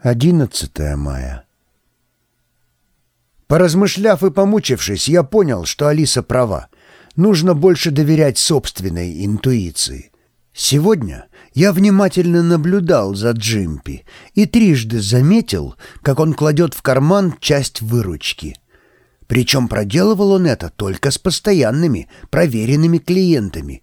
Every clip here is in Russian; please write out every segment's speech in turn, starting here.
11 мая. Поразмышляв и помучившись, я понял, что Алиса права. Нужно больше доверять собственной интуиции. Сегодня я внимательно наблюдал за Джимпи и трижды заметил, как он кладет в карман часть выручки. Причем проделывал он это только с постоянными, проверенными клиентами.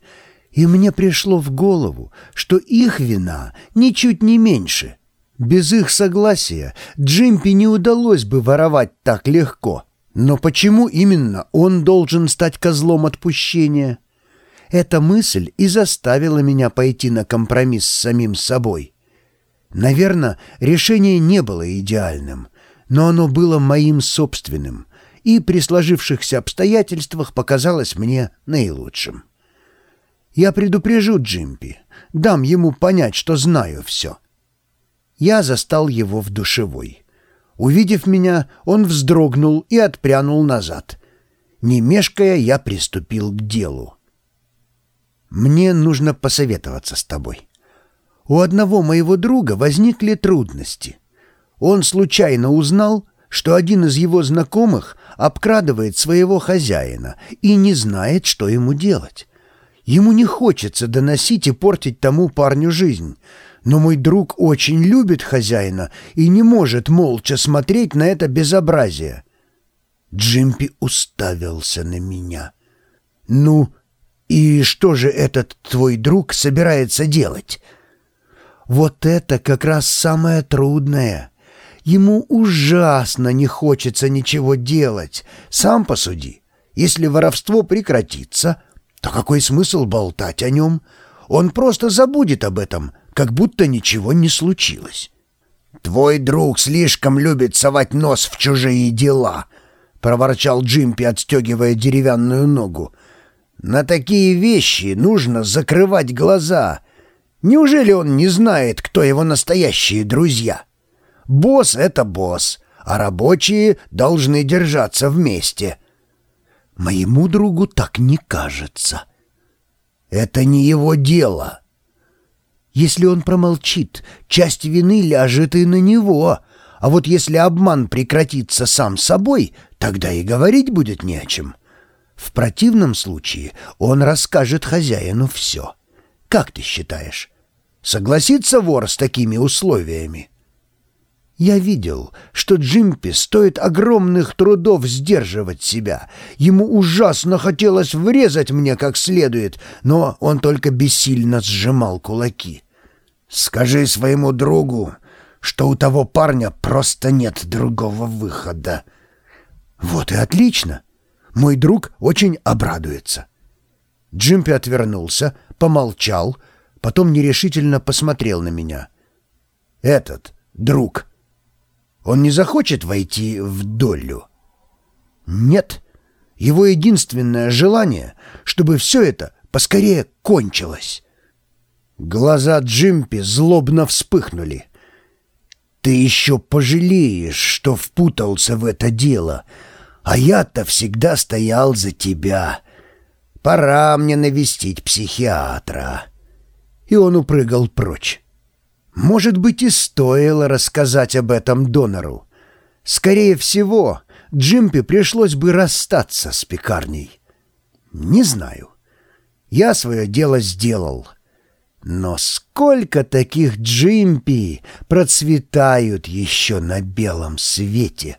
И мне пришло в голову, что их вина ничуть не меньше — без их согласия Джимпи не удалось бы воровать так легко. Но почему именно он должен стать козлом отпущения? Эта мысль и заставила меня пойти на компромисс с самим собой. Наверное, решение не было идеальным, но оно было моим собственным и при сложившихся обстоятельствах показалось мне наилучшим. Я предупрежу Джимпи, дам ему понять, что знаю все — я застал его в душевой. Увидев меня, он вздрогнул и отпрянул назад. Не мешкая, я приступил к делу. «Мне нужно посоветоваться с тобой. У одного моего друга возникли трудности. Он случайно узнал, что один из его знакомых обкрадывает своего хозяина и не знает, что ему делать. Ему не хочется доносить и портить тому парню жизнь, но мой друг очень любит хозяина и не может молча смотреть на это безобразие. Джимпи уставился на меня. «Ну, и что же этот твой друг собирается делать?» «Вот это как раз самое трудное. Ему ужасно не хочется ничего делать. Сам посуди. Если воровство прекратится, то какой смысл болтать о нем? Он просто забудет об этом» как будто ничего не случилось. «Твой друг слишком любит совать нос в чужие дела», — проворчал Джимпи, отстегивая деревянную ногу. «На такие вещи нужно закрывать глаза. Неужели он не знает, кто его настоящие друзья? Босс — это босс, а рабочие должны держаться вместе». «Моему другу так не кажется». «Это не его дело». Если он промолчит, часть вины ляжет и на него. А вот если обман прекратится сам собой, тогда и говорить будет не о чем. В противном случае он расскажет хозяину все. Как ты считаешь, согласится вор с такими условиями?» Я видел, что Джимпи стоит огромных трудов сдерживать себя. Ему ужасно хотелось врезать мне как следует, но он только бессильно сжимал кулаки. Скажи своему другу, что у того парня просто нет другого выхода. Вот и отлично. Мой друг очень обрадуется. Джимпи отвернулся, помолчал, потом нерешительно посмотрел на меня. Этот друг. Он не захочет войти в долю? Нет. Его единственное желание, чтобы все это поскорее кончилось. Глаза Джимпи злобно вспыхнули. «Ты еще пожалеешь, что впутался в это дело, а я-то всегда стоял за тебя. Пора мне навестить психиатра». И он упрыгал прочь. Может быть, и стоило рассказать об этом донору. Скорее всего, Джимпи пришлось бы расстаться с пекарней. Не знаю. Я свое дело сделал. Но сколько таких джимпи процветают еще на белом свете?